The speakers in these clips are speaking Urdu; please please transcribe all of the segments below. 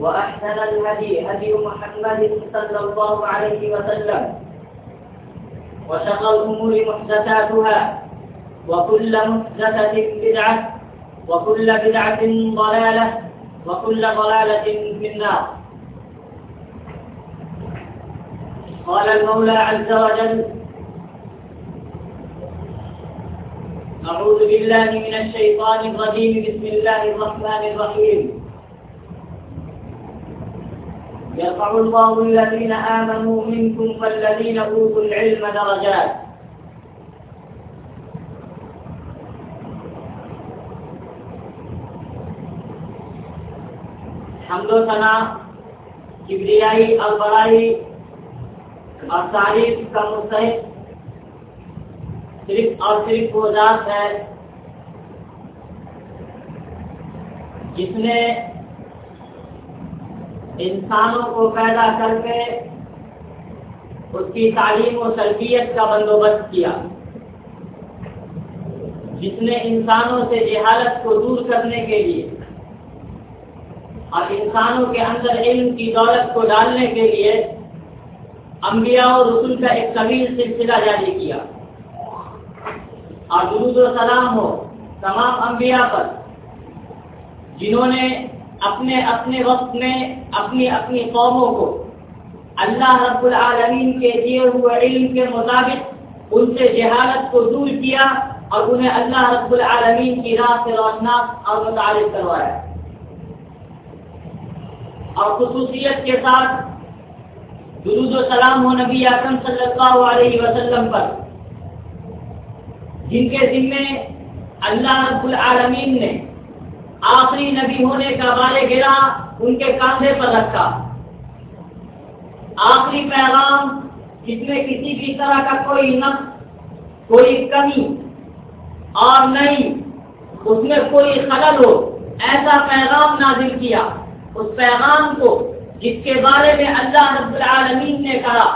وأحسن الهدي هدي محمد صلى الله عليه وسلم. وشر الأمور محدثاتها. وكل محدثة بدعة. وكل بدعة ضلالة. وكل ضلالة في النار. قال المولى عز وجل أعوذ بالله من الشيطان الرجيم. بسم الله الرحمن الرحيم. يرفع الله الذين آمنوا منكم والذين أوتوا العلم درجات. حمد و ثنا کبریائی اور بڑائی اور تعریف کا مستحق صرف اور صرف وہ ذات ہے جس نے انسانوں کو پیدا کر کے اس کی تعلیم و تربیت کا بندوبست کیا۔ جس نے انسانوں سے جہالت کو دور کرنے کے لیے اور انسانوں کے اندر علم کی دولت کو ڈالنے کے لیے انبیاء اور رسول کا ایک طویل سلسلہ جاری کیا۔ اور درود و سلام ہو تمام انبیاء پر، جنہوں نے اپنے اپنے وقت میں اپنی اپنی قوموں کو اللہ رب العالمین کے دیے ہوئے علم کے مطابق ان سے جہالت کو دور کیا اور انہیں اللہ رب العالمین کی راہ سے روشناس اور متعارف کروایا۔ اور خصوصیت کے ساتھ درود و سلام ہو نبی اکرم صلی اللہ علیہ وسلم پر، جن کے ذمے اللہ رب العالمین نے آخری نبی ہونے کا بال گرا، ان کے کاندھے پر رکھا آخری پیغام، جس میں کسی بھی طرح کا کوئی نقص، کوئی کمی اور نہیں، اس میں کوئی خلل ہو، ایسا پیغام نازل کیا۔ اس پیغام کو، جس کے بارے میں اللہ رب العالمین نے کہا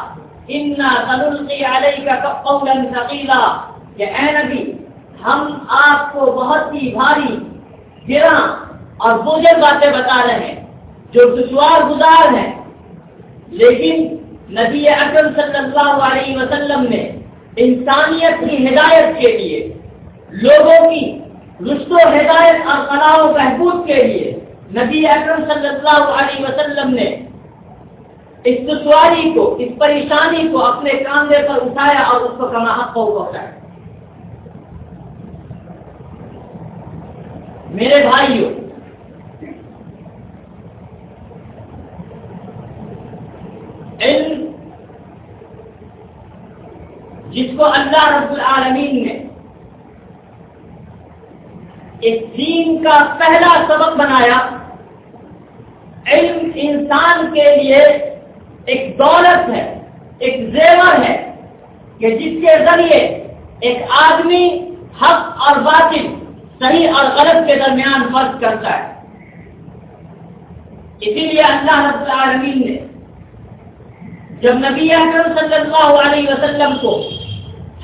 کہ اے نبی، ہم آپ کو بہت ہی بھاری گرا اور بوجھل باتیں بتا رہے ہیں، جو دشوار گزار ہیں۔ لیکن نبی اکرم صلی اللہ علیہ وسلم نے انسانیت کی ہدایت کے لیے، لوگوں کی رشت و ہدایت اور فلاح و بہبود کے لیے نبی اکرم صلی اللہ علیہ وسلم نے اس دشواری کو، اس پریشانی کو اپنے کاندھے پر اٹھایا اور اس کو کما حق کو پہنچایا میرے بھائیوں علم جس کو اللہ رب العالمین نے اس دین کا پہلا سبب بنایا، علم انسان کے لیے ایک دولت ہے، ایک زیور ہے کہ جس کے ذریعے ایک آدمی حق اور باطل صحیح اور غلط کے درمیان فرق کرتا ہے۔ اسی لیے اللہ رب العالمین نے جب نبی اکرم صلی اللہ علیہ وسلم کو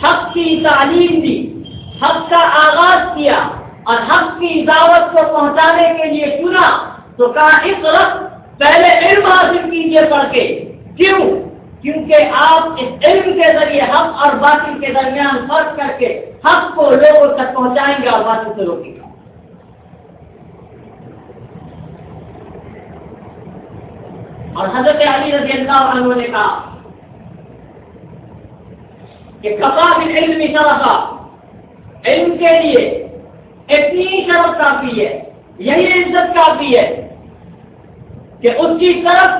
حق کی تعلیم دی، حق کا آغاز کیا اور حق کی دعوت کو پہنچانے کے لیے چنا، تو کہا، اس وقت پہلے علم حاصل کیجیے پڑھ کے۔ کیوں؟ کیونکہ آپ اس علم کے ذریعے حق اور باطل کے درمیان فرق کر کے حق کو لوگوں تک پہنچائیں گے اور باطل سے روکیں گے۔ اور حضرت علی رضی اللہ عنہ نے کہا کہ کپا بھی علم شرفا، علم کے لیے اتنی شرف کافی ہے، یہی عزت کافی ہے کہ اس کی طرف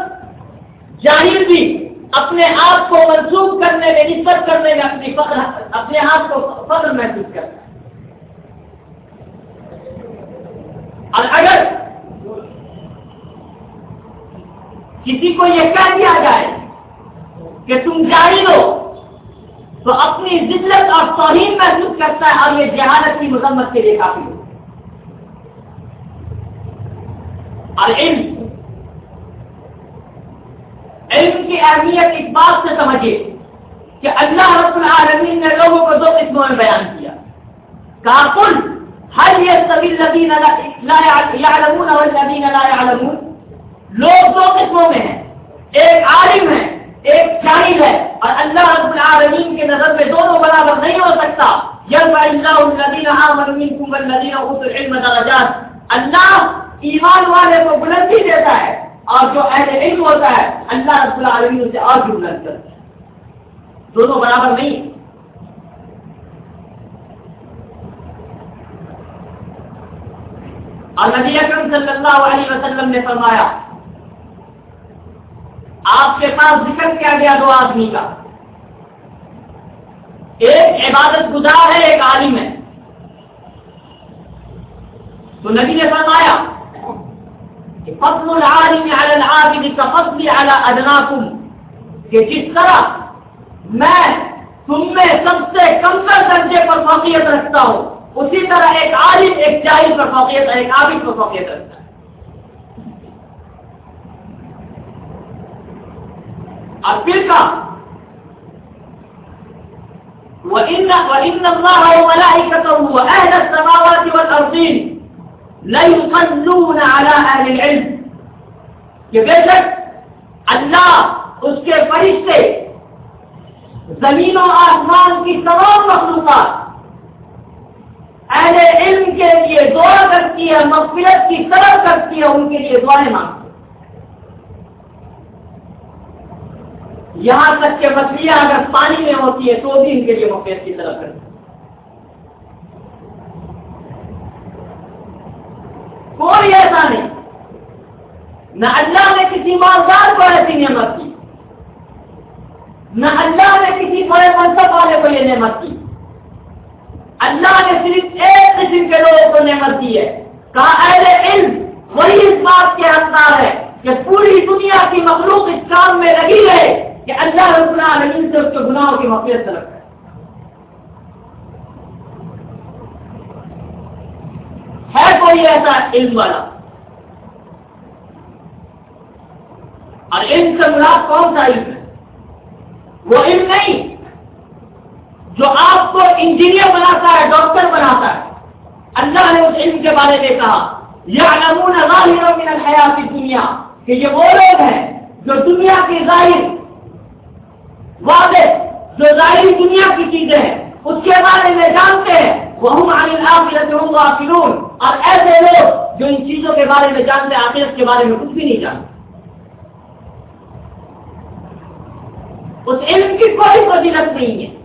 جاہر بھی اپنے آپ کو منسوخ کرنے میں نسبت کرنے میں اپنی فخر، اپنے آپ کو فخر محسوس کرتا ہے۔ اور اگر کسی کو یہ کہہ دیا جائے کہ تم جاری ہو، تو اپنی ذلت اور توہین محسوس کرتا ہے اور یہ جہالت کی مذمت کے لیے کافی ہو۔ اور علم علم کی اہمیت اس بات سے سمجھے کہ اللہ رب العالمین نے لوگوں کو دو قسموں میں بیان کیا۔ کہا ہر یہ سبھی لدین لوگ دو قسموں میں ہیں۔ ایک عالم ہے، ایک جاہل ہے۔ اور اللہ رب العالمین کے نظر میں دونوں برابر نہیں ہو سکتا۔ اللہ ایمان والے کو بلندی دیتا ہے۔ اور جو اہل علم ہوتا ہے، اللہ رب العالمین اسے اور بھی بلند کرتا ہے۔ دونوں برابر نہیں۔ اور نبی اکرم صلی اللہ علیہ وسلم نے فرمایا، آپ کے پاس ذکر کیا گیا دو آدمی کا۔ ایک عبادت گزار ہے، ایک عالم ہے۔ تو نبی نے فرمایا کہ فصل العالم علی العابد کا فصل علی ادناکم، کہ جس طرح میں تم میں سب سے کم تر درجے پر فوقیت رکھتا ہوں، اسی طرح ایک عالم، ایک جاہل پر فوقیت ایک عابد پر فوقیت رکھتا ہے۔ اور پھر کا وَإِنَّ اللَّهَ وَمَلَائِكَتَهُ وَأَهْلَ السَّمَاوَاتِ وَالْأَرْضِينَ لَيُصَلُّونَ عَلَىٰ أَهْلِ الْعِلْمِ. کہ بے شک اللہ اس کے فرشتے زمین و آسمان کی تمام مخلوقات اہل علم کے لیے دعا کرتی ہے، مغفرت کی طرف کرتی ہے، ان کے لیے دعائیں مانگتی یہاں تک کہ مچھلیاں اگر پانی میں ہوتی ہے تو بھی ان کے لیے مفید کی طرف کرتی ہے کوئی ایسا نہیں۔ نہ اللہ نے کسی مالدار کو ایسی نعمت کی، نہ اللہ نے کسی بڑے منصب والے کو یہ نعمت کی۔ اللہ نے صرف ایک قسم کے لوگوں کو نعمت دی ہے۔ کہا، اہل علم، وہی اس بات کے حقدار ہے کہ پوری دنیا کی مخلوق اس کام میں لگی رہے کہ اللہ رب العالمین سے اس کے گناہوں کی مفید طلب کرے۔ ہے کوئی ایسا علم والا اور علم سے مراد کون سا علم ہے؟ وہ علم نہیں، جو آپ کو انجینئر بناتا ہے، ڈاکٹر بناتا ہے۔ اللہ نے اس علم کے بارے میں کہا یہ نمون ظاہر من الحیات دنیا کہ یہ وہ لوگ ہیں جو دنیا کی ظاہر، واضح، جو ظاہری دنیا کی چیزیں ہیں، اس کے بارے میں جانتے ہیں۔ وہ فنون اور ایسے لوگ جو ان چیزوں کے بارے میں جانتے ہیں، آخرت کے بارے میں کچھ بھی نہیں جانتے۔ اس علم کی کوئی فضیلت نہیں ہے۔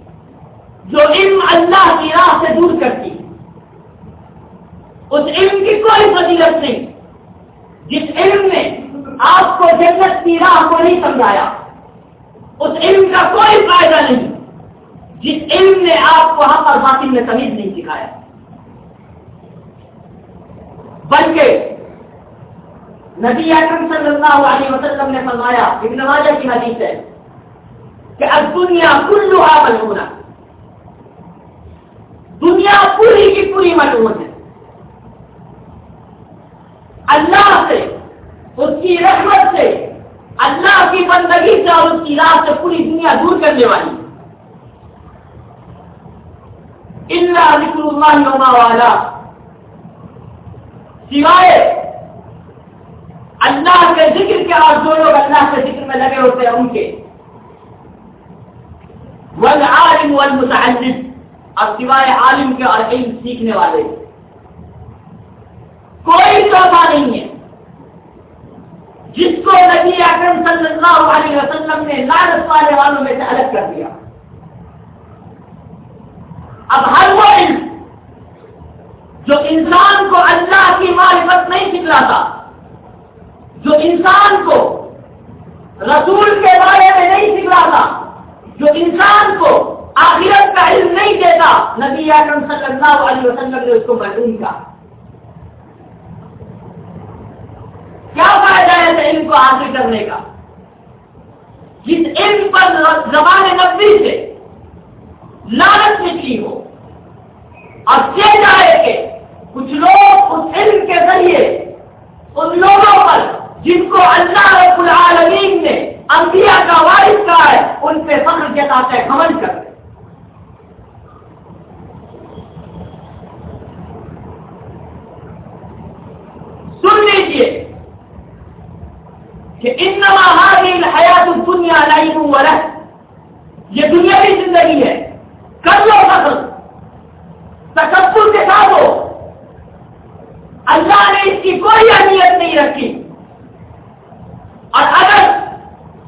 جو علم اللہ کی راہ سے دور کرتی ہے، اس علم کی کوئی فضیلت نہیں۔ جس علم نے آپ کو جنت کی راہ کو نہیں سمجھایا، اس علم کا کوئی فائدہ نہیں۔ جس علم نے آپ کو حق اور باطل میں تمیز نہیں سکھایا بلکہ نبی اکرم صلی اللہ علیہ وسلم نے فرمایا، ابن ماجہ کی حدیث ہے کہ اب دنیا کلو ملونا دنیا پوری کی پوری ملون ہے۔ اللہ سے، اس کی رحمت سے، اللہ کی بندگی سے اور اس کی راہ سے پوری دنیا دور کرنے والی۔ اللہ ذکر اللہ والا سوائے اللہ کے ذکر کے اور جو لوگ اللہ کے ذکر میں لگے ہوتے ہیں ان کے۔ والعالم والمتعلم، اور سوائے عالم کے اور علم سیکھنے والے۔ کوئی توحفہ نہیں ہے۔ جس کو نبی اکرم صلی اللہ علیہ وسلم نے لالت والے والوں میں سے الگ کر دیا۔ اب ہر وہ علم جو انسان کو اللہ کی معرفت نہیں سکھلاتا، جو انسان کو رسول کے بارے میں نہیں سکھلاتا، جو انسان کو آخرت کا علم نہیں دیتا، نبی اکرم صلی اللہ علیہ وسلم نے اس کو محروم کا کیا فائدہ ہے علم کو حاصل کرنے کا؟ جس علم پر زبان نبی سے لالچ نکلی ہو اور جائے کہ کچھ لوگ اس علم کے ذریعے ان لوگوں پر جن کو اللہ رب العالمین نے انبیاء کا وارث کہا ہے، ان پہ فخر جتاتے حمل کرتے سن لیجیے کہ ان حیات دنیا لائی یہ دنیاوی زندگی ہے۔ کر لو فصل تکبر کے ساتھ ہو اللہ نے اس کی کوئی اہمیت نہیں رکھی۔ اور اگر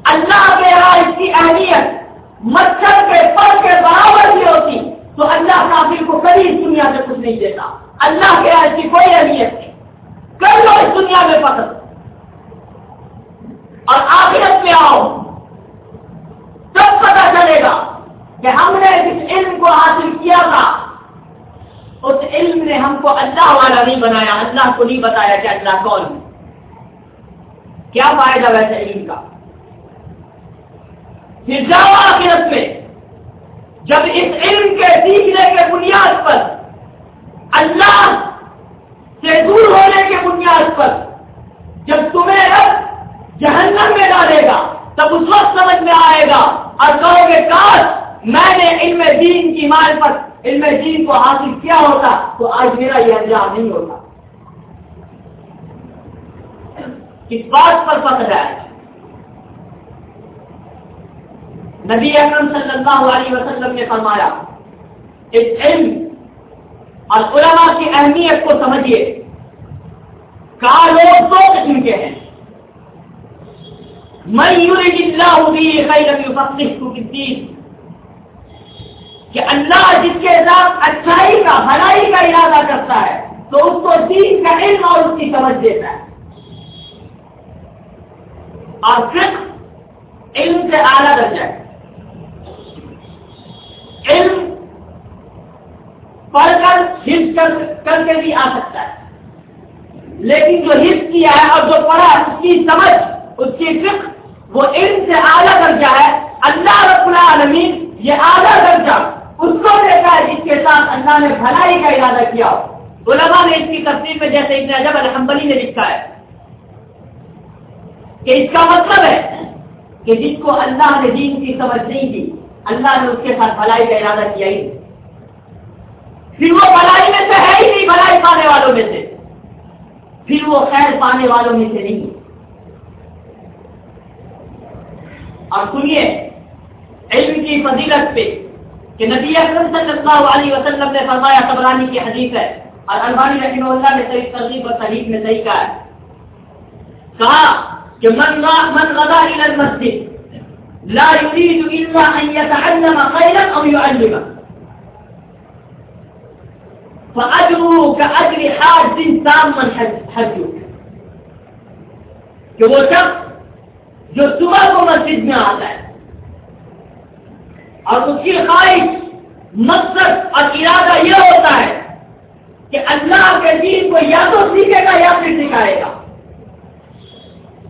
اللہ کے یہاں اس کی اہمیت مچھر کے پر کے برابر بھی ہوتی، تو اللہ کافی کو کبھی اس دنیا سے کچھ نہیں دیتا۔ اللہ کے یہاں اس کی کوئی اہمیت نہیں۔ کر لو اس دنیا میں پسند اور آخرت میں آؤ۔ تب پتا چلے گا کہ ہم نے جس علم کو حاصل کیا تھا۔ اس علم نے ہم کو اللہ والا نہیں بنایا، اللہ کو نہیں بتایا کہ اللہ کون ہے۔ کیا فائدہ ویسے علم کا؟ جاؤ آخرت میں، جب اس علم کے سیکھنے کے بنیاد پر، اللہ سے دور ہونے کے بنیاد پر، جب تمہیں رب جہنم میں ڈالے گا، تب اس وقت سمجھ میں آئے گا، اور کہو گے، کاش میں نے علم دین کی مال پر علم دین کو حاصل کیا ہوتا تو آج میرا یہ انجام نہیں ہوتا۔ کس بات پر پتہ ہے نبی اکرم صلی اللہ علیہ وسلم نے فرمایا، اس علم اور علماء کی اہمیت کو سمجھیے۔ کہا لوگ دو قسم کے ہیں۔ میں کہ اللہ جس کے ساتھ اچھائی کا، بھلائی کا ارادہ کرتا ہے، تو اس کو دین کا علم اور اس کی سمجھ دیتا ہے۔ اور پھر علم سے اعلیٰ درجہ ہے۔ علم پڑھ کر حص کر کے بھی آ سکتا ہے۔ لیکن جو حص کیا ہے اور جو پڑھا اس کی سمجھ، اس کی فکر وہ علم سے اعلیٰ درجہ ہے۔ اللہ رب العالمین، یہ اعلیٰ درجہ اس کو دیتا ہے جس کے ساتھ اللہ نے بھلائی کا ارادہ کیا علماء نے اس کی تفصیل میں جیسے ابن عجب الحمبلی نے لکھا ہے کہ اس کا مطلب ہے کہ جس کو اللہ نے دین کی سمجھ نہیں دی، اللہ نے اس کے ساتھ بھلائی کا ارادہ کیا ہی پھر وہ بھلائی میں سے ہے ہی نہیں، بھلائی پانے والوں میں سے۔ پھر وہ خیر پانے والوں میں سے نہیں۔ اور سنیے، علم کی فضیلت پہ کہ نبی اکرم صلی اللہ علیہ وسلم نے فرمایا قبرانی کی حدیث ہے اور البانی رحمہ اللہ نے صحیح ترغیب اور تحریف میں صحیح کہا ہے۔ کہا کہ من من غدا الى المسجد لا يريد الا ان يتعلم خيرا او يعلم فاجره كاجر حاج تاما حج کہ وہ شخص جو صبح کو مسجد میں آتا ہے اور اس کی خواہش، مقصد اور ارادہ یہ ہوتا ہے کہ اللہ کے دین کو یا تو سیکھے گا یا پھر سکھائے گا۔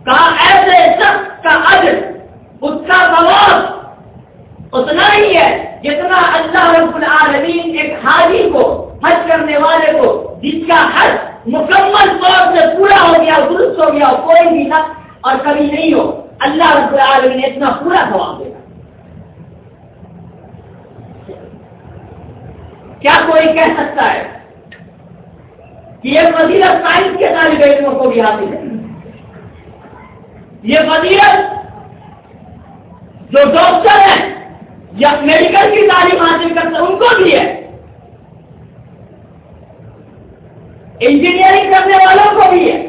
کہا، ایسے شخص کا عدل، اس کا ثواب اتنا ہی ہے جتنا اللہ رب العالمین ایک حاجی کو، حج کرنے والے کو، جس کا حج مکمل طور سے پورا ہو گیا، درست ہو گیا، کوئی بھی نقص اور کبھی نہیں ہو۔ اللہ رب العالمین اتنا پورا ثواب دے گا۔ کیا کوئی کہہ سکتا ہے کہ یہ فضیلت سائنس کے طالب علموں کو بھی حاصل ہے؟ یہ فضیلت جو ڈاکٹر ہیں یا میڈیکل کی تعلیم حاصل کرتے ہیں ان کو بھی ہے۔ انجینئرنگ کرنے والوں کو بھی ہے۔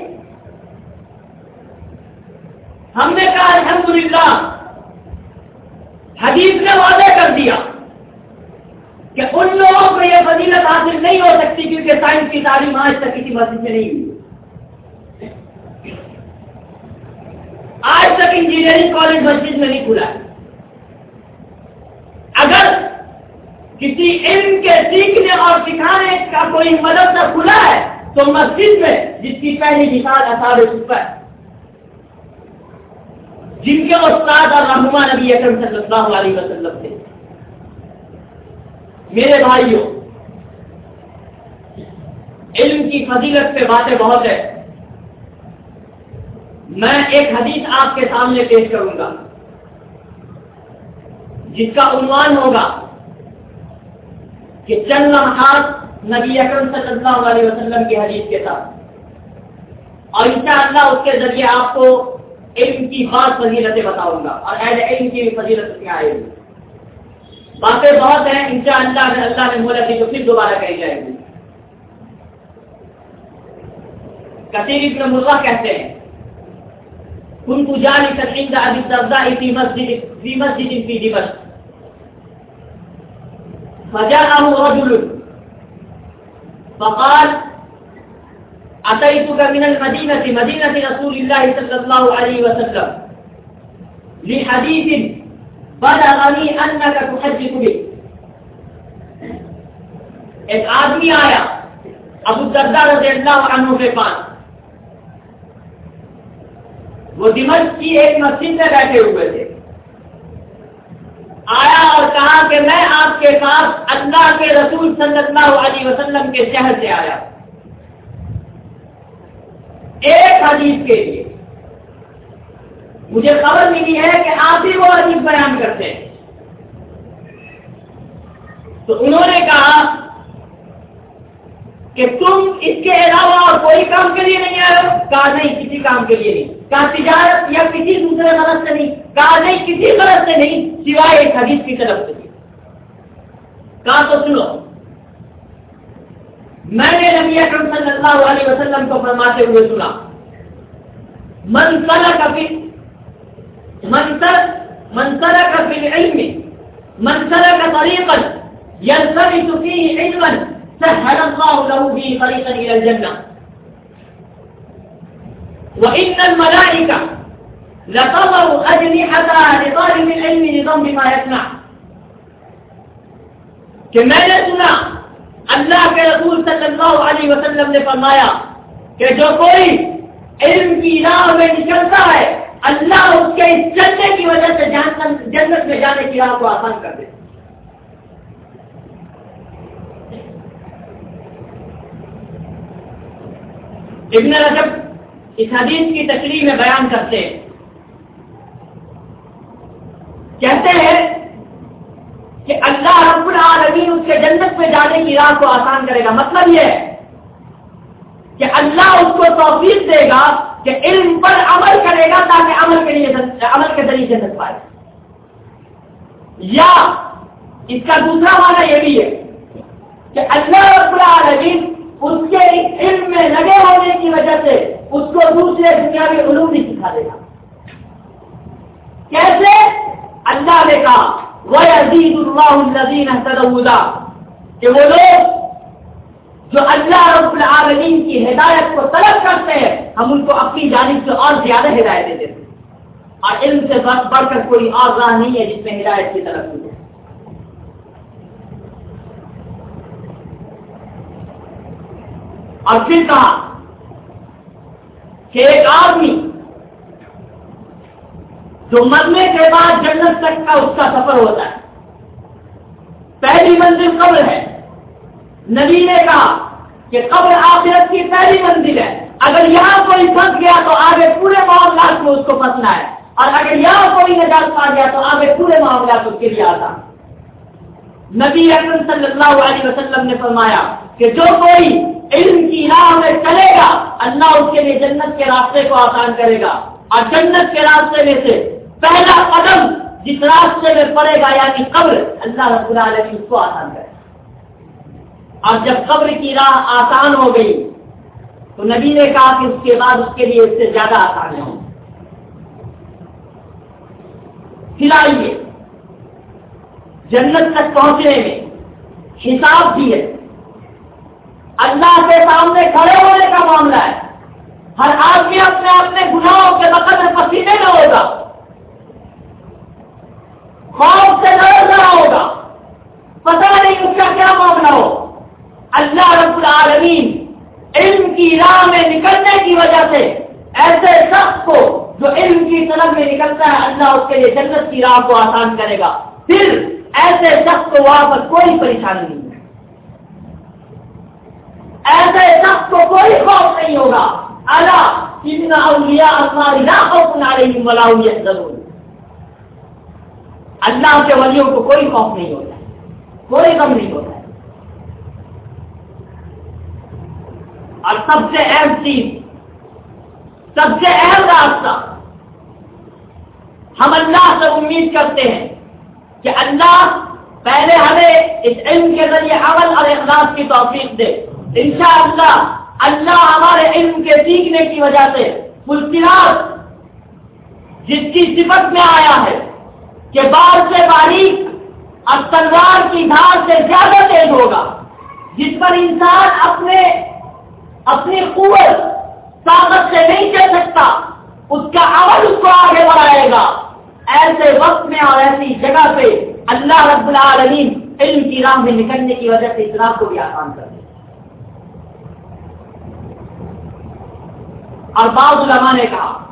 ہم نے کہا الحمدللہ، حدیث نے وعدہ کر دیا۔ کہ ان لوگوں کو یہ فضیلت حاصل نہیں ہو سکتی کیونکہ سائنس کی تعلیم آج تک کسی مسجد میں نہیں ہوئی۔ آج تک انجینئرنگ کالج مسجد میں نہیں کھلا اگر کسی علم کے سیکھنے اور سکھانے کا کوئی مدد نہ کھلا ہے، تو مسجد میں، جس کی پہلی مثال اثار ہے۔ جن کے استاد اور رہنما نبی اکرم صلی اللہ علیہ وسلم تھے۔ میرے بھائیوں، علم کی فضیلت پہ باتیں بہت ہے میں ایک حدیث آپ کے سامنے پیش کروں گا، جس کا عنوان ہوگا کہ چند لمحات نبی اکرم صلی اللہ علیہ وسلم کی حدیث کے ساتھ۔ اور انشاءاللہ اس کے ذریعے آپ کو علم کی بات فضیلتیں بتاؤں گا، اور ایز علم کی بھی فضیلت کیا آئے گی۔ باتیں بہت ہیں، ان شاء اللہ نے اللہ نے مولت دی تو پھر دوبارہ کہی جائے گی۔ کثیر ابن مرغا کہتے ہیں، کن کو جانی سکین کا ابھی سبزہ فی مسجد فی مسجد فی دمشق. فجاءه رجل فقال أتيتك من المدينة مدينة رسول الله صلى الله عليه وسلم لحديث بلغني أنك تحدث به۔ ایک آدمی آیا، ابو الدرداء رضی اللہ عنہ کے پاس۔ وہ دمشق کی ایک مسجد میں بیٹھے ہوئے تھے۔ آیا اور کہا کہ میں آپ کے پاس اللہ کے رسول صلی اللہ علیہ وسلم کے شہر سے آیا۔ ایک حدیث کے لیے۔ مجھے خبر ملی ہے کہ آپ ہی وہ حدیث بیان کرتے ہیں۔ تو انہوں نے کہا کہ تم اس کے علاوہ اور کوئی کام کے لیے نہیں آئے ہو۔ کہا نہیں، کسی کام کے لیے نہیں۔ کہا تجارت یا کسی دوسرے مرض سے نہیں۔ کہا نہیں، کسی مرض سے نہیں، سوائے ایک حدیث کی طرف سے۔ کہا تو سنو، میں نے نبی اکرم صلی اللہ علیہ وسلم کو فرماتے ہوئے سنا منسلہ کا پھر منسل منسلہ کا پھر علم منسلہ کا طریقہ يلتمس فيه علما، سهل الله له به طريقا الى الجنه وان الملائكه لتضع اجنحتها لطالب العلم لضم ما يسمع. کہ میں نے سنا اللہ کے رسول صلی اللہ علیہ وسلم نے فرمایا کہ جو کوئی علم کی راہ میں نکلتا ہے. اللہ اس کے اس چلنے کی وجہ سے جنت میں جانے کی راہ کو آسان کر دے۔ ابن رجب اس حدیث کی تشریح میں بیان کرتے ہیں۔ کہتے ہیں کہ اللہ رب العالمین اس کے جنت میں جانے کی راہ کو آسان کرے گا۔ مطلب یہ ہے کہ اللہ اس کو توفیق دے گا کہ علم پر عمل کرے گا تاکہ عمل کے لیے عمل کے ذریعے جنت پائے۔ یا اس کا دوسرا معنی یہ بھی ہے کہ اللہ رب العالمین اس کے علم میں لگے ہونے کی وجہ سے اس کو دوسرے دنیاوی علوم بھی سکھا دے گا۔ کیسے؟ اللہ نے کہا وہ عزیز اللہ الدین کہ وہ لوگ جو اللہ رب العالمین کی ہدایت کو طلب کرتے ہیں، ہم ان کو اپنی جانب سے اور زیادہ ہدایت دیتے ہیں۔ اور علم سے بڑھ کر کوئی اور راہ نہیں ہے جس میں ہدایت کی طرف ہوتے اور پھر کہا کہ ایک آدمی جو مرنے کے بعد جنت تک کا اس کا سفر ہوتا ہے۔ پہلی منزل قبر ہے۔ نبی نے کہا کہ قبر آخرت کی پہلی منزل ہے۔ اگر یہاں کوئی پھنس گیا تو آگے پورے معاملات میں اس کو پھنسنا ہے۔ اور اگر یہاں کوئی نجات پا گیا تو آگے پورے معاملات اس کے لیے آتا نبی اکرم صلی اللہ علیہ وسلم نے فرمایا کہ جو کوئی علم کی راہ میں چلے گا، اللہ اس کے لیے جنت کے راستے کو آسان کرے گا۔ اور جنت کے راستے میں سے پہلا قدم جس راستے میں پڑے گا یعنی قبر، اللہ رب العالمین اس کو آسان کرے گا۔ اور جب قبر کی راہ آسان ہو گئی، تو نبی نے کہا کہ اس کے بعد اس کے لیے اس سے زیادہ آسان ہو کھلائیے جنت تک پہنچنے میں حساب بھی ہے۔ اللہ کے سامنے کھڑے ہونے کا معاملہ ہے۔ ہر آدمی اپنے اپنے گناہوں کے بقدر پسینے میں ہوگا۔ خوف سے ڈر رہا ہوگا۔ پتہ نہیں اس کا کیا معاملہ ہو۔ اللہ رب العالمین علم کی راہ میں نکلنے کی وجہ سے ایسے شخص کو جو علم کی طرف میں نکلتا ہے، اللہ اس کے لیے جنت کی راہ کو آسان کرے گا۔ پھر ایسے شخص کو وہاں پر کوئی پریشانی نہیں ایسے شخص کو کوئی خوف نہیں ہوگا۔ اللہ اولیاء ضرور اللہ کے ولیوں کو کوئی خوف نہیں ہوتا۔ کوئی غم نہیں ہوتا۔ اور سب سے اہم چیز، سب سے اہم راستہ ہم اللہ سے امید کرتے ہیں کہ اللہ پہلے ہمیں اس علم کے ذریعے عمل اور اخلاص کی توفیق دے۔ انشاءاللہ اللہ ہمارے علم کے سیکھنے کی وجہ سے مشکلات جس کی صفت میں آیا ہے کہ بال سے باریک اور تلوار کی دھار سے زیادہ تیز ہوگا، جس پر انسان اپنے اپنی قوت طاقت سے نہیں چل سکتا، اس کا عمل اس کو آگے بڑھائے گا۔ ایسے وقت میں اور ایسی جگہ پہ اللہ رب العالمین علم کی راہ میں نکلنے کی وجہ سے اطلاع کو بھی آسان کر دے۔ اور بعض علماء نے کہا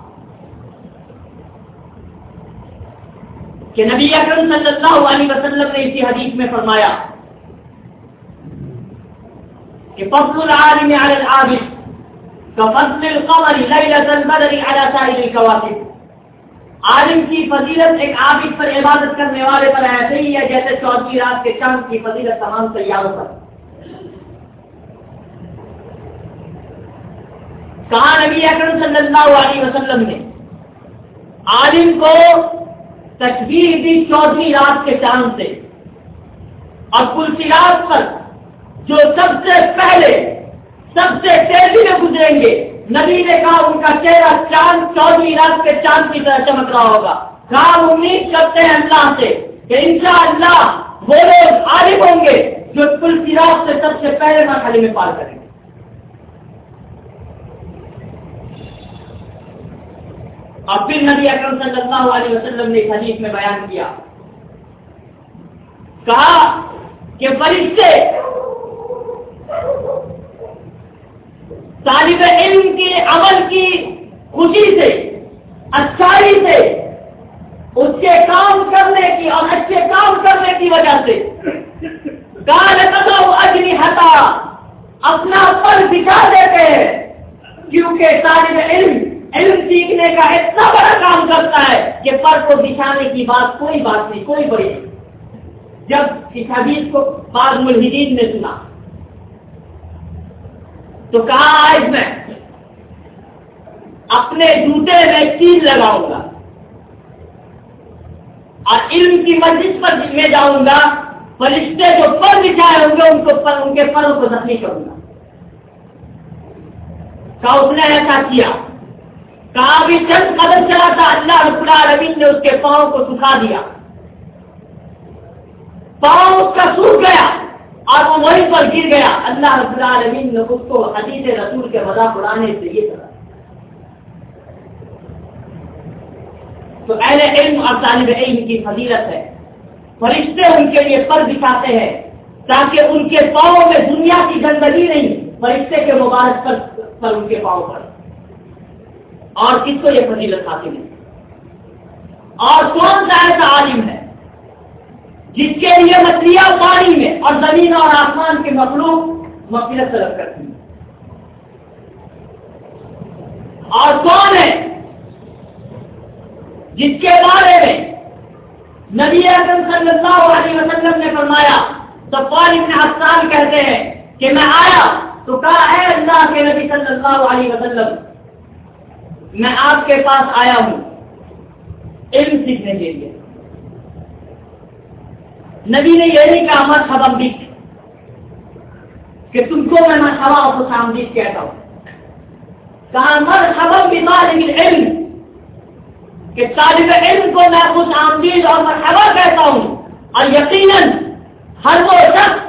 کہ نبی اکرم صلی اللہ علیہ وسلم نے اسی حدیث میں فرمایا فضل العالم على العابد، كفضل القمر ليلة البدر على سائر الكواكب۔ عالم کی فضیلت ایک عابد پر عبادت کرنے والے پر ایسے ہی ہے، جیسے چوتھی رات کے چاند کی فضیلت تمام سیاروں پر۔ کہا نبی اکرم صلی اللہ علیہ وسلم نے، عالم کو تصویر دی چودہویں رات کے چاند سے۔ اور کل رات پر جو سب سے پہلے، سب سے تیزی میں گزریں گے، نبی نے کہا ان کا چہرہ چاند چودہویں رات کے چاند کی طرح چمک رہا ہوگا۔ کہا امید کرتے ہیں اللہ سے کہ انشاءاللہ وہ لوگ عالم ہوں گے جو کل رات سے سب سے پہلے مرحلے میں پار کریں گے۔ اور پھر نبی اکرم صلی اللہ علیہ وسلم نے حدیث میں بیان کیا۔ کہا کہ فرشتے طالب علم کے عمل کی خوشی سے، اچھائی سے، اس کے کام کرنے کی اور اچھے کام کرنے کی وجہ سے۔ گال اجنی ہٹا اپنا پر دکھا دیتے ہیں۔ کیونکہ طالب علم علم سیکھنے کا اتنا بڑا کام کرتا ہے کہ پر کو بچھانے کی بات کوئی بات نہیں، کوئی بڑی نہیں۔ جب اس حدیث کو بعض ملحدین نے سنا تو کہا آج میں اپنے جوتے میں چیز لگاؤں گا اور علم کی مسجد پر میں جاؤں گا، فرشتے جو پر بچھائے ہوں گے، ان کو پر ان کے پروں کو زخمی کروں گا۔ کہا، اس نے ایسا کیا۔ کہا بھی چند قدم چلا تھا، اللہ رب العالمین نے اس کے پاؤں کو سکھا دیا۔ پاؤں اس کا سوکھ گیا۔ اور وہ وہیں پر گر گیا۔ اللہ رب العالمین نے اس کو حدیث رسول کے مذاق اڑانے سے یہ کرا تو اہل علم اور طالب علم کی فضیلت ہے۔ فرشتے ان کے لیے پر دکھاتے ہیں تاکہ ان کے پاؤں میں دنیا کی گندگی نہیں فرشتے کے مبارک پر, پر ان کے پاؤں پر۔ اور کس کو یہ فضیلت حاصل ہے؟ اور کون سا ایسا عالم ہے؟ جس کے لیے مچھلیاں پانی میں اور زمین اور آسمان کے مخلوق مغفرت طلب کرتی ہیں۔ اور کون ہے جس کے بارے میں نبی اعظم صلی اللہ علیہ وسلم نے فرمایا، تو ابن حسان کہتے ہیں کہ میں آیا تو کہا ہے اللہ کے نبی صلی اللہ علیہ وسلم، میں آپ کے پاس آیا ہوں، علم سیکھنے کے لیے۔ نبی نے یہ نہیں کہا مت خبر بھی کہ تم کو میں مرحبا اور خوش آمدید کہتا ہوں. کہا مر خبر علم کہ طالب علم کو میں خوش آمدید اور مرحبا کہتا ہوں۔ اور یقیناً ہر وہ شخص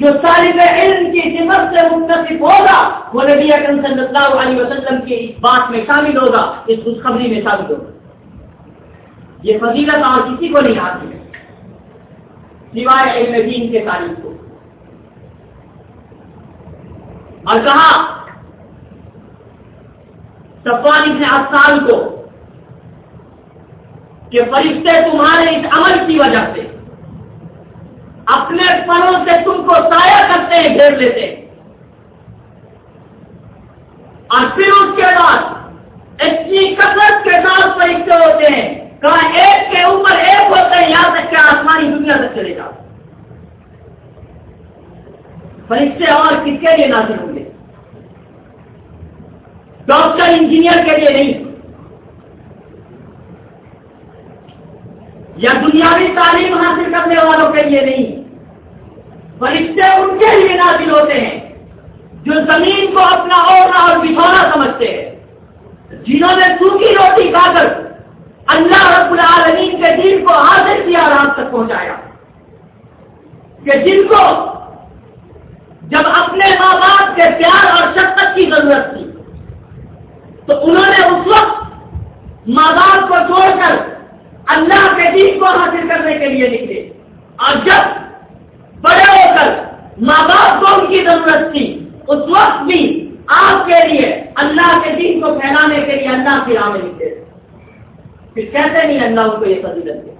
جو طالب علم کی سمت سے منتخب ہوگا، وہ نبی اکرم صلی اللہ علیہ وسلم کی اس بات میں شامل ہوگا، اس خوشخبری میں شامل ہوگا۔ یہ فضیلت اور کسی کو نہیں حاصل ہے۔ سوائے علم دین کے تعلیم کو۔ اور کہا سفان ابن افسان کو کہ فرشتے تمہارے اس عمل کی وجہ سے اپنے پروں سے تم کو سایہ کرتے ہیں، گھیر لیتے ہیں۔ اور پھر اس کے بعد اتنی کثرت کے ساتھ فرشتے ہوتے ہیں کہا ایک کے اوپر ایک ہوتے ہیں یہاں تک کہ آسمانی دنیا تک چلے جاؤ۔ فرشتے اور کس کے لیے نازل ہوں گے؟ ڈاکٹر، انجینئر کے لیے نہیں۔ یا دنیاوی تعلیم حاصل کرنے والوں کے لیے نہیں۔ فرشتے ان کے لیے نازل ہوتے ہیں، جو زمین کو اپنا اوڑھنا اور بچھونا سمجھتے ہیں۔ جنہوں نے سوکھی روٹی کھا کر اللہ رب العالمین کے دین کو حاصل کیا اور آپ تک پہنچایا۔ کہ جن کو جب اپنے ماں باپ کے پیار اور شفقت کی ضرورت تھی، تو انہوں نے اس وقت ماں باپ کو چھوڑ کر اللہ کے دین کو حاصل کرنے کے لیے نکلے۔ اور جب بڑے ہو کر ماں باپ کو ان کی ضرورت تھی، اس وقت بھی آپ کے لیے اللہ کے دین کو پھیلانے کے لیے اللہ کی راہ میں نکلے۔ پھر کیسے نہیں اللہ ان کو یہ فضیلت دے۔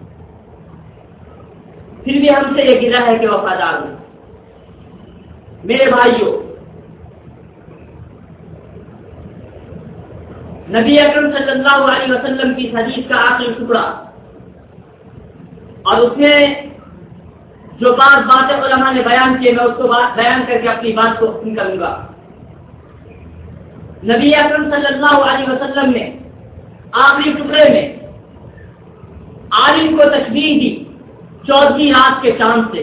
پھر بھی ہم سے یہ گرا ہے کہ وفادار ہوں۔ میرے بھائیوں نبی اکرم صلی اللہ علیہ وسلم کی حدیث کا آخری ٹکڑا اور اس میں جو بات باتیں علماء نے بیان کیے، میں اس کو بیان کر کے اپنی بات کو ختم کروں گا۔ نبی اکرم صلی اللہ علیہ وسلم نے آخری ٹکڑے میں عالم کو تشبیح دی چوتھی رات کے چاند سے۔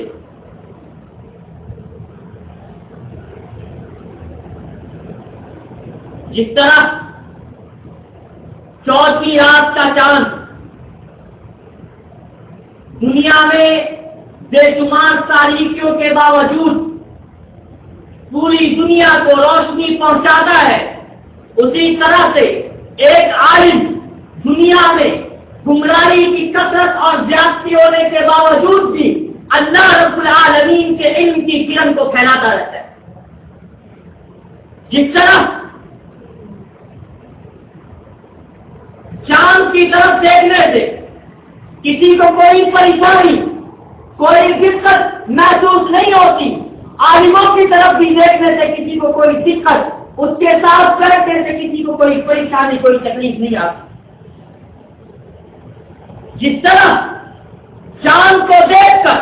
جس طرح چوتھی رات کا چاند دنیا میں بے شمار تاریخیوں کے باوجود پوری دنیا کو روشنی پہنچاتا ہے، اسی طرح سے ایک عالم دنیا میں گمراہی کی کثرت اور زیادتی ہونے کے باوجود بھی اللہ رب العالمین کے علم کی کرن کو پھیلاتا رہتا ہے۔ جس طرح چاند کی طرف دیکھنے سے کسی کو کوئی پریشانی، کوئی دقت محسوس نہیں ہوتی، عالموں کی طرف بھی دیکھنے سے کسی کو کوئی دقت، اس کے ساتھ کرنے سے کسی کو کوئی پریشانی، کوئی تکلیف نہیں آتی۔ جس طرح چاند کو دیکھ کر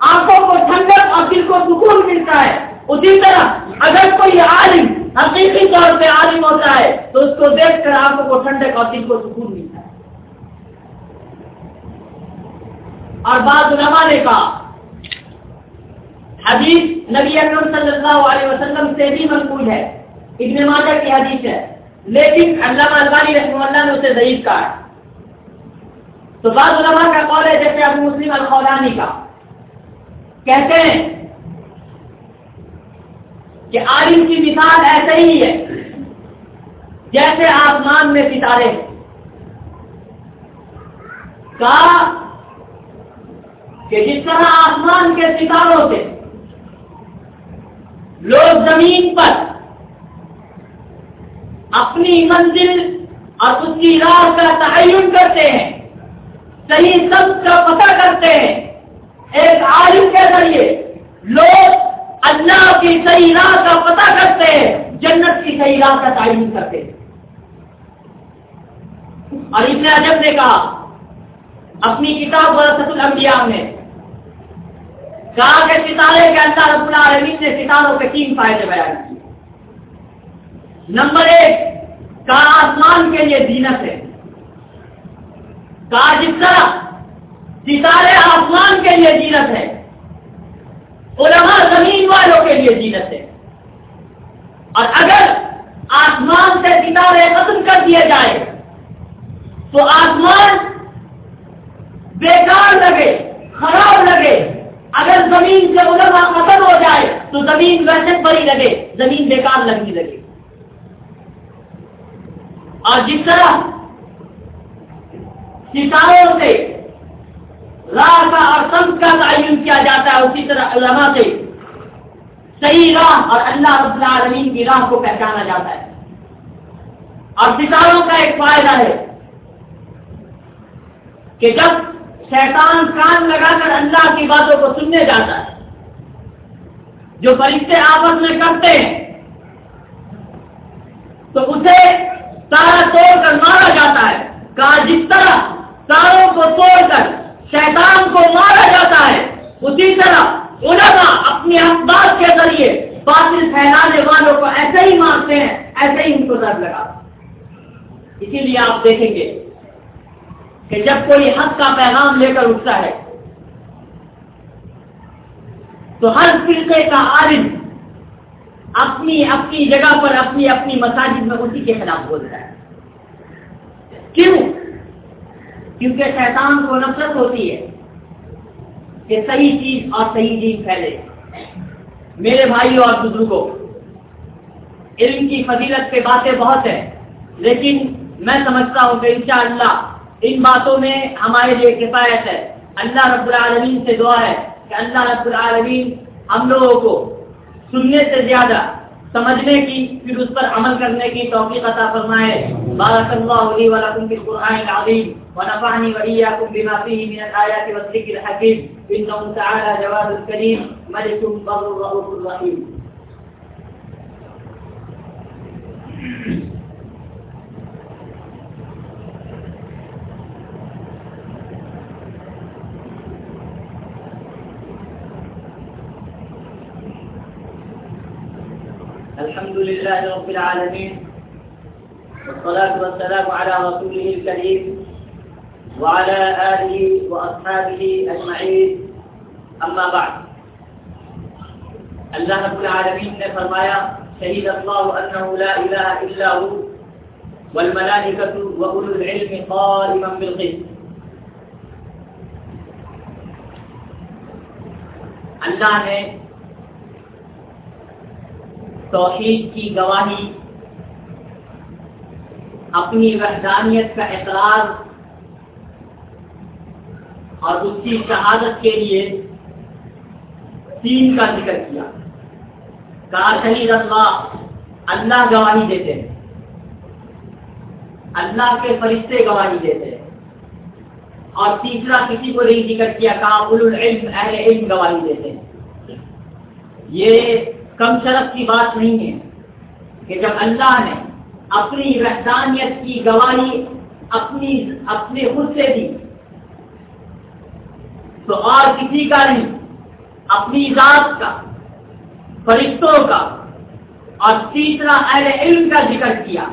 آنکھوں کو ٹھنڈک اور دل کو سکون ملتا ہے، اسی طرح اگر کوئی عالم حقیقی طور پہ عالم ہوتا ہے، تو اس کو دیکھ کر آنکھوں کو ٹھنڈک اور دل کو سکون ملتا ہے۔ اور بعض علماء نے کہا، حدیث نبی اکرم صلی اللہ علیہ وسلم سے بھی منقول ہے۔ ابن ماجہ کی حدیث ہے۔ لیکن علامہ البانی رحمہ اللہ نے اسے ضعیف کہا ہے۔ تو بعض علماء کا قول ہے جیسے ابو مسلم الخولانی کا۔ کہتے ہیں کہ عالم کی مثال ایسے ہی ہے جیسے آسمان میں ستارے۔ کہا کہ جس طرح آسمان کے ستاروں سے لوگ زمین پر اپنی منزل اور اس کی راہ کا تعین کرتے ہیں صحیح سب کا پتہ کرتے ہیں۔ ایک عالم کے ذریعے لوگ اللہ کی صحیح راہ کا پتہ کرتے ہیں، جنت کی صحیح راہ کا تعین کرتے ہیں۔ اور ابن عجب نے کہا، اپنی کتاب ورثت الانبیاء میں کہا کہ ستارے کے اللہ رب العالمین نے ستاروں کے تین فائدے بیان کیے۔ نمبر ایک، کہا آسمان کے لیے زینت ہے۔ کہا جس طرح ستارے آسمان کے لیے زینت ہے۔ علماء زمین والوں کے لیے زینت ہے۔ اور اگر آسمان سے ستارے ختم کر دیے جائے تو آسمان بیکار لگے، خراب لگے۔ اگر زمین سے علماء ختم ہو جائے تو زمین ویسے بڑی لگے، زمین بیکار لگنے لگے۔ اور جس طرح ستاروں سے راہ کا اور سمت کا تعین کیا جاتا ہے اسی طرح علماء سے۔ صحیح راہ اور اللہ رب العالمین کی راہ کو پہچانا جاتا ہے۔ اور ستاروں کا ایک فائدہ ہے کہ جب شیطان کان لگا کر اللہ کی باتوں کو سننے جاتا ہے، جو فرشتے آپس میں کرتے ہیں، تو اسے تارا توڑ کر مارا جاتا ہے۔ کہا، جس طرح تاروں کو توڑ کر شیطان کو مارا جاتا ہے۔ اسی طرح علماء اپنی اخبار کے ذریعے باطل پھیلانے والوں کو ایسے ہی مارتے ہیں، ایسے ہی ان کو درد لگا اسی لیے آپ دیکھیں گے کہ جب کوئی حق کا پیغام لے کر اٹھتا ہے، تو ہر فرقے کا عالم اپنی اپنی جگہ پر اپنی اپنی مساجد میں اسی کے خلاف بول رہا ہے۔ کیوں؟ کیونکہ شیطان کو نفرت ہوتی ہے کہ صحیح چیز اور صحیح چیز پھیلے۔ میرے بھائیوں اور بزرگوں، علم کی فضیلت کے باتیں بہت ہیں، لیکن میں سمجھتا ہوں کہ انشاءاللہ ان باتوں میں ہمارے لیے کفایت ہے۔ اللہ رب العالمین سے دعا ہے کہ اللہ رب العالمین ہم لوگوں کو سننے سے زیادہ سمجھنے کی، پھر اس پر عمل کرنے کی توفیق عطا فرمائے۔ بارک اللہ علی ولکم فی القرآن العظیم ونفعنی وإياكم بما فیه من الآيات والذكر الحکیم۔ انه تعالی جواد الكريم ملک بر رؤوف الحمد لله رب العالمين والصلاة والسلام على رسوله الكريم وعلى آله وأصحابه أجمعين. أما بعد اللہ رب العالمین نے فرمایا شہید اللہ انه لا الہ الا هو والملائکۃ واولو العلم قائما بالقسط. اللہ نے توحید کی گواہی، اپنی وحدانیت کا اقرار اور اس کی شہادت کے لیے تین کا ذکر کیا۔ کہا شہید اللہ اللہ گواہی دیتے ہیں۔ اللہ کے فرشتے گواہی دیتے ہیں۔ اور تیسرا، کسی کو نہیں ذکر کیا، کہا العلم، اہل علم گواہی دیتے ہیں۔ یہ کم شرف کی بات نہیں ہے کہ جب اللہ نے اپنی وحدانیت کی گواہی اپنی اپنے خود سے دی، تو اور کسی کا نہیں، اپنی ذات کا، فرشتوں کا، اور تیسرا اہل علم کا ذکر کیا۔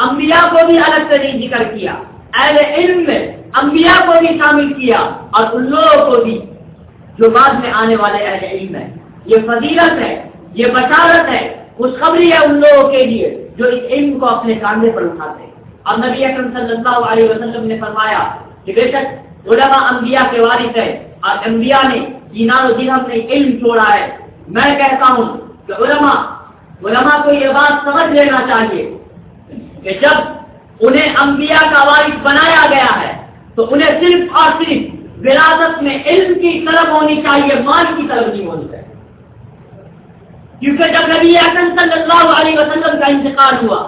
انبیاء کو بھی الگ سے نہیں ذکر کیا، اہل علم میں انبیاء کو بھی شامل کیا، اور ان لوگوں کو بھی جو بعد میں آنے والے اہل علم ہے یہ فضیلت ہے۔ یہ بشارت ہے، خوشخبری ہے ان لوگوں کے لیے جو اس علم کو اپنے کاندھے پر اٹھاتے ہیں۔ اور نبی اکرم صلی اللہ علیہ وسلم نے فرمایا کہ بے شک علماء انبیاء کے وارث ہے اور انبیاء نے دینار و درہم نے علم چھوڑا ہے۔ میں کہتا ہوں کہ علماء علماء کو یہ بات سمجھ لینا چاہیے کہ جب انہیں انبیاء کا وارث بنایا گیا ہے، تو انہیں صرف اور صرف وراثت میں علم کی طلب ہونی چاہیے، مال کی طلب نہیں ہونی چاہیے۔ کیونکہ جب نبی اعظم صلی اللہ علیہ وسلم کا انتقال ہوا،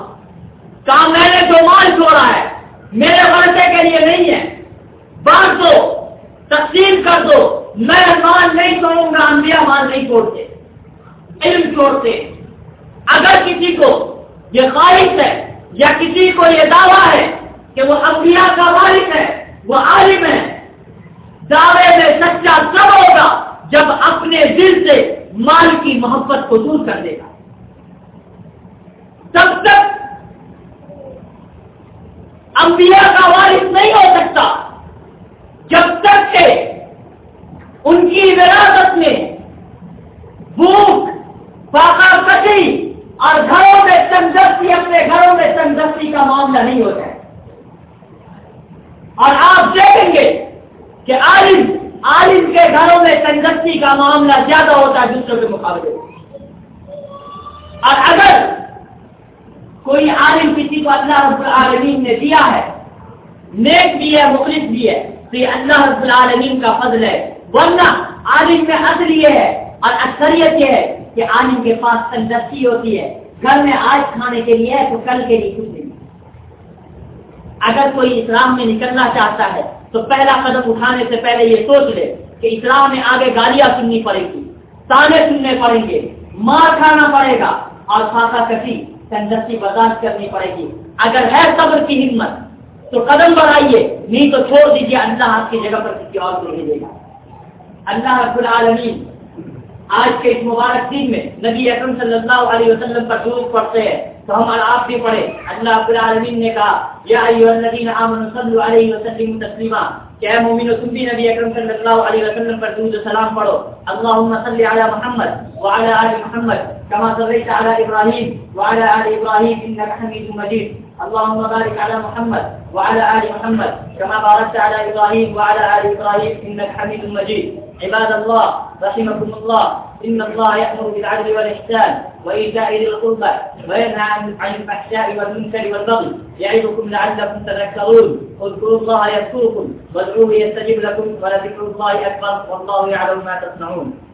کہا، میں نے جو مال چھوڑا ہے، میرے ورثے کے لیے نہیں ہے، بانٹ دو، تقسیم کر دو، میں مال نہیں چھوڑوں گا، انبیاء مال نہیں چھوڑتے، علم چھوڑتے۔ اگر کسی کو یہ خواہش ہے، یا کسی کو یہ دعویٰ ہے کہ وہ انبیاء کا والد ہے، وہ عالم ہے، دعوے میں سچا سب ہوگا، جب اپنے دل سے مال کی محبت کو دور کر دے گا۔ تب تک انبیاء کا وارث نہیں ہو سکتا۔ جب تک کہ ان کی وراثت میں بھوک پاکا کٹی اور گھروں میں تندرستی اپنے گھروں میں تندرستی کا معاملہ نہیں ہو جائے اور آپ دیکھیں گے کہ عالم عالم کے گھروں میں تندرستی کا معاملہ زیادہ ہوتا ہے دوسروں کے مقابلے اور اگر کوئی عالم کسی کو اللہ رب العالمین نے دیا ہے، نیک بھی ہے، مخلص بھی ہے، تو یہ اللہ رب العالمین کا فضل ہے۔ ورنہ عالم میں اصل یہ ہے اور اکثریت یہ ہے کہ عالم کے پاس تندرستی ہوتی ہے۔ گھر میں آج کھانے کے لیے ہے تو کل کے لیے کچھ نہیں۔ اگر کوئی اسلام میں نکلنا چاہتا ہے تو پہلا قدم اٹھانے سے پہلے یہ سوچ لے کہ اسلام میں آگے گالیاں سننی پڑے گی، تانے سننے پڑیں گے، مار کھانا پڑے گا اور خاصا کسی تندرستی برداشت کرنی پڑے گی۔ اگر ہے صبر کی ہمت، تو قدم بڑھائیے، نہیں تو چھوڑ دیجیے، اللہ آپ کی جگہ پر کسی اور کو دے گا۔ اللہ رب العالمین آج کے اس مبارک دن میں نبی اکرم صلی اللہ علیہ وسلم پر درود پڑھتے ہیں۔ تو ہم آپ بھی پڑھے اللہ رب العالمین نے کہا، یا ایوہ الذین آمنوا صلو علیہ وسلم تسلیما۔ کہ اے مومنو، تم بھی نبی اکرم صلی اللہ علیہ وسلم پر درود و سلام پڑھو۔ اللہم صلی علی محمد وعلى آل محمد كما صليت على إبراهيم وعلى آل إبراهيم إنك حميد مجيد اللهم بارك على محمد وعلى آل محمد كما باركت على إبراهيم وعلى آل إبراهيم إنك حميد مجيد عباد الله رحمكم الله إن الله يأمر بالعدل والإحسان وإيتاء ذي القربى وينهى عن الفحشاء والمنكر والبغي يعظكم لعلكم تذكرون اذكروا الله يذكركم وادعوه يستجب لكم ولذكر الله أكبر والله يعلم ما تصنعون